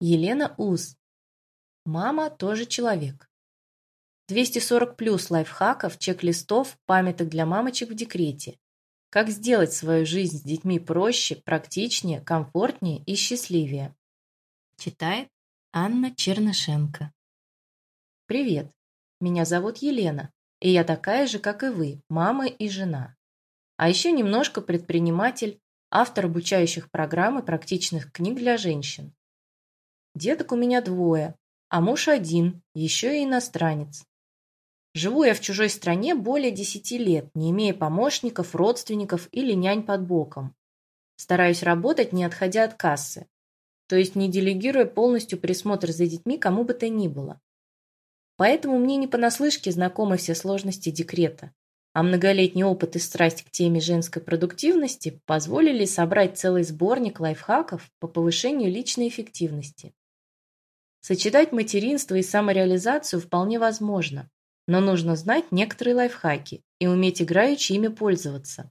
Елена Уз. Мама тоже человек. 240 плюс лайфхаков, чек-листов, памяток для мамочек в декрете. Как сделать свою жизнь с детьми проще, практичнее, комфортнее и счастливее. Читает Анна Чернышенко. Привет, меня зовут Елена, и я такая же, как и вы, мама и жена. А еще немножко предприниматель, автор обучающих программ и практичных книг для женщин. Деток у меня двое, а муж один, еще и иностранец. Живу я в чужой стране более десяти лет, не имея помощников, родственников или нянь под боком. Стараюсь работать, не отходя от кассы, то есть не делегируя полностью присмотр за детьми кому бы то ни было. Поэтому мне не понаслышке знакомы все сложности декрета, а многолетний опыт и страсть к теме женской продуктивности позволили собрать целый сборник лайфхаков по повышению личной эффективности. Сочетать материнство и самореализацию вполне возможно, но нужно знать некоторые лайфхаки и уметь играючи ими пользоваться.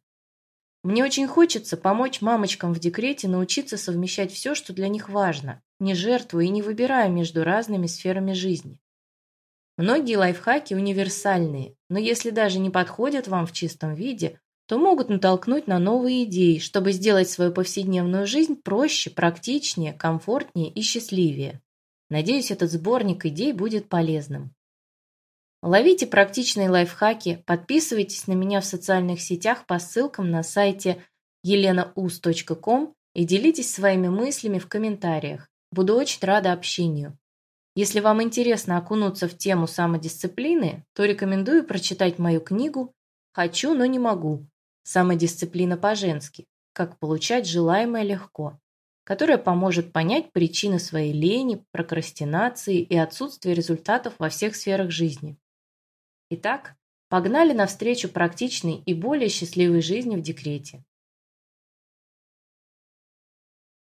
Мне очень хочется помочь мамочкам в декрете научиться совмещать все, что для них важно, не жертвуя и не выбирая между разными сферами жизни. Многие лайфхаки универсальные, но если даже не подходят вам в чистом виде, то могут натолкнуть на новые идеи, чтобы сделать свою повседневную жизнь проще, практичнее, комфортнее и счастливее. Надеюсь, этот сборник идей будет полезным. Ловите практичные лайфхаки, подписывайтесь на меня в социальных сетях по ссылкам на сайте elenaus.com и делитесь своими мыслями в комментариях. Буду очень рада общению. Если вам интересно окунуться в тему самодисциплины, то рекомендую прочитать мою книгу «Хочу, но не могу. Самодисциплина по-женски. Как получать желаемое легко» которая поможет понять причины своей лени, прокрастинации и отсутствия результатов во всех сферах жизни. Итак, погнали навстречу практичной и более счастливой жизни в декрете.